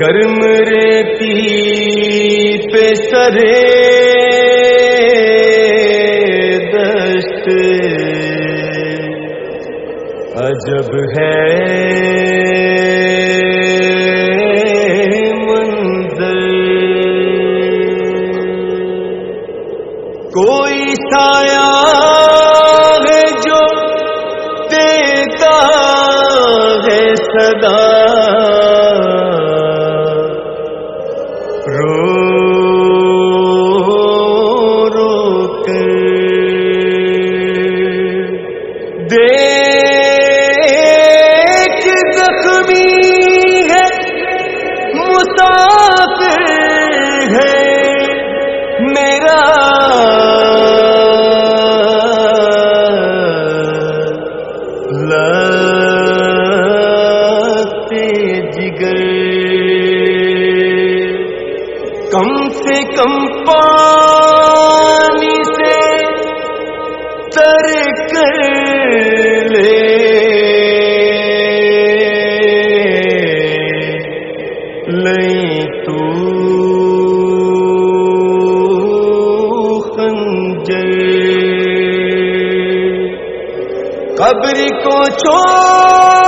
گرم ریتی پہ سرے دست عجب ہے ہاں ہاں کم سے کم پانی سے تر کر لے۔ لیں تو خنجر۔ قبر کو چھوڑ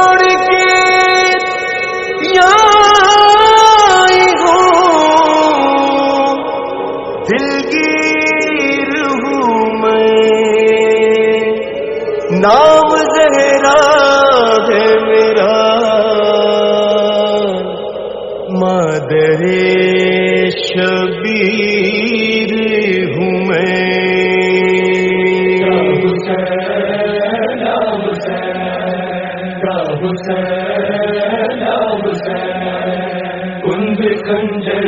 شبیر ہوں میں۔ کند کنجر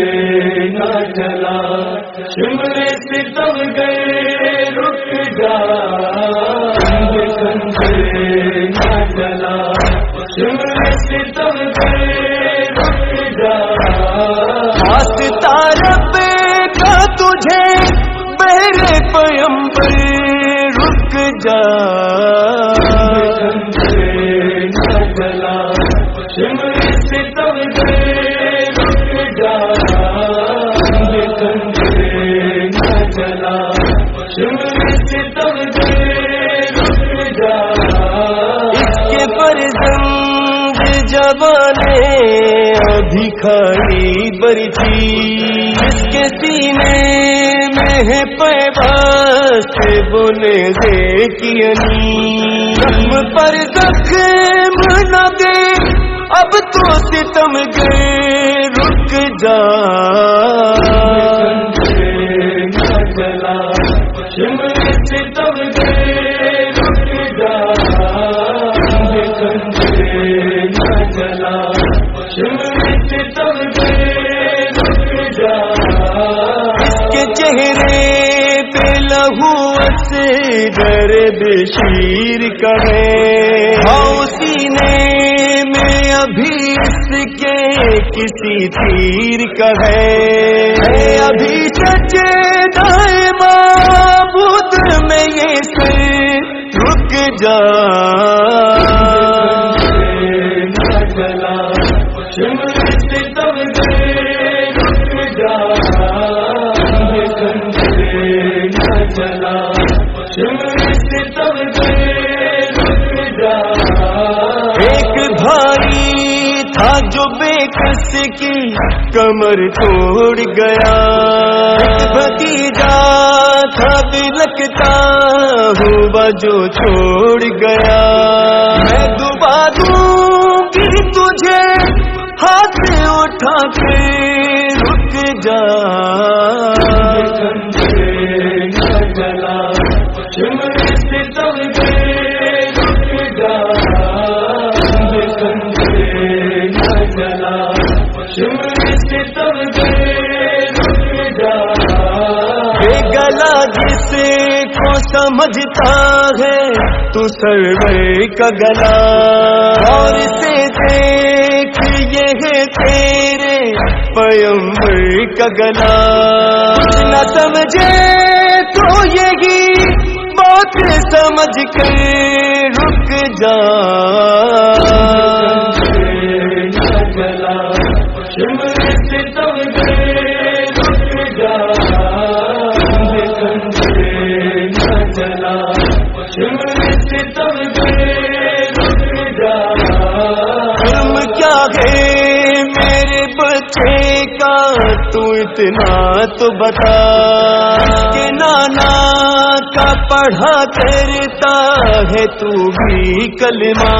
نہ چلا شملے سے تب گئے رک جا۔ کند کنجر جا۔ اس کے فرزند برچی اس کے سینے ہیں ہے پیباس بولے دے کینی زخم پر زخم نہ دے، اب تو ستم گئے، رک جا۔ لہو سے ڈر بشیر کرے ہاؤ سینے میں ابھی اس کے کسی تیر کرے ابھی سچے دائیں چلا سے تب جا۔ ایک بھائی تھا جو بے کس کی کمر توڑ گیا۔ بھتیجا تھا بلکتا ہوا جو چھوڑ گیا۔ میں دبا دوں گی تجھے ہاتھ اٹھا کے رک جا۔ گلا جسے کو سمجھتا ہے، تو سرور کا گلا۔ اور سے دیکھ، یہ ہے تیرے پیمبر کا گلا۔ نہ سمجھے تو یہی بات سمجھ کر رک جا۔ ستم رک جا چلا ستم رک جا تم کیا میرے بچے کا؟ تو اتنا تو بتا کہ نانا پڑھا کرتا ہے تو بھی کلمہ۔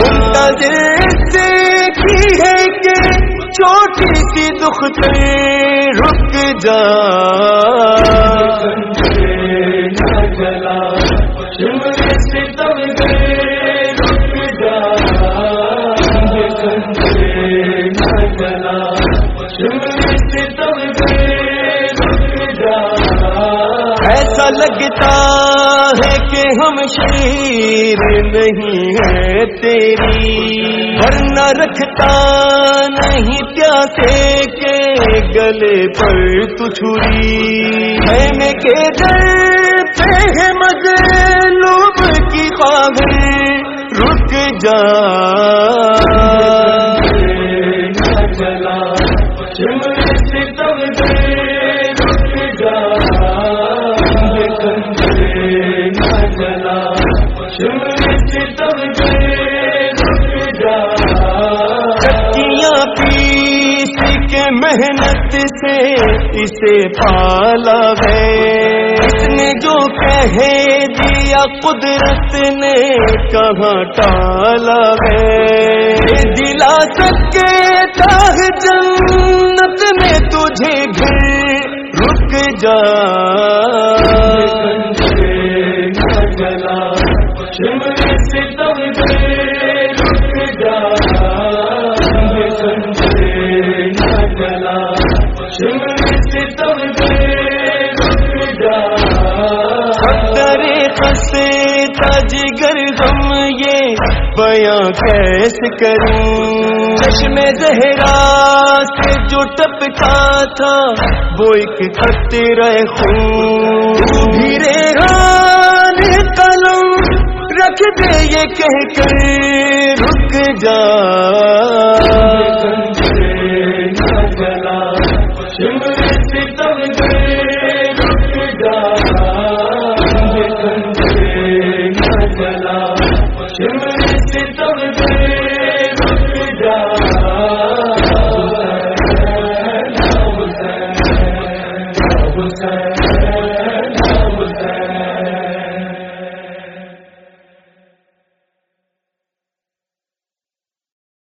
منتظر دیکھی ہے کہ چھوٹی سی دکھ سے رک جا۔ لگتا ہے کہ ہم شیر نہیں ہے تیری۔ ورنہ رکھتا نہیں پیاسے کے گلے پر تو چھری۔ میں کے در پہ ہے مظلوم کی خواہش۔ رک جا۔ چلا پیس کے محنت سے اسے پالا ہے۔ اس نے جو کہہ دیا قدرت نے کہاں ٹالا ہے۔ دلا سکے تاہ جنت میں تجھے گھر رک جا۔ جگر غم یہ بیاں کیسے کروں۔ چشم زہرا سے جو ٹپکا تھا، وہ ایک خطرہ خون۔ بھی ہان قلم رکھ دے یہ کہہ کر رک جا۔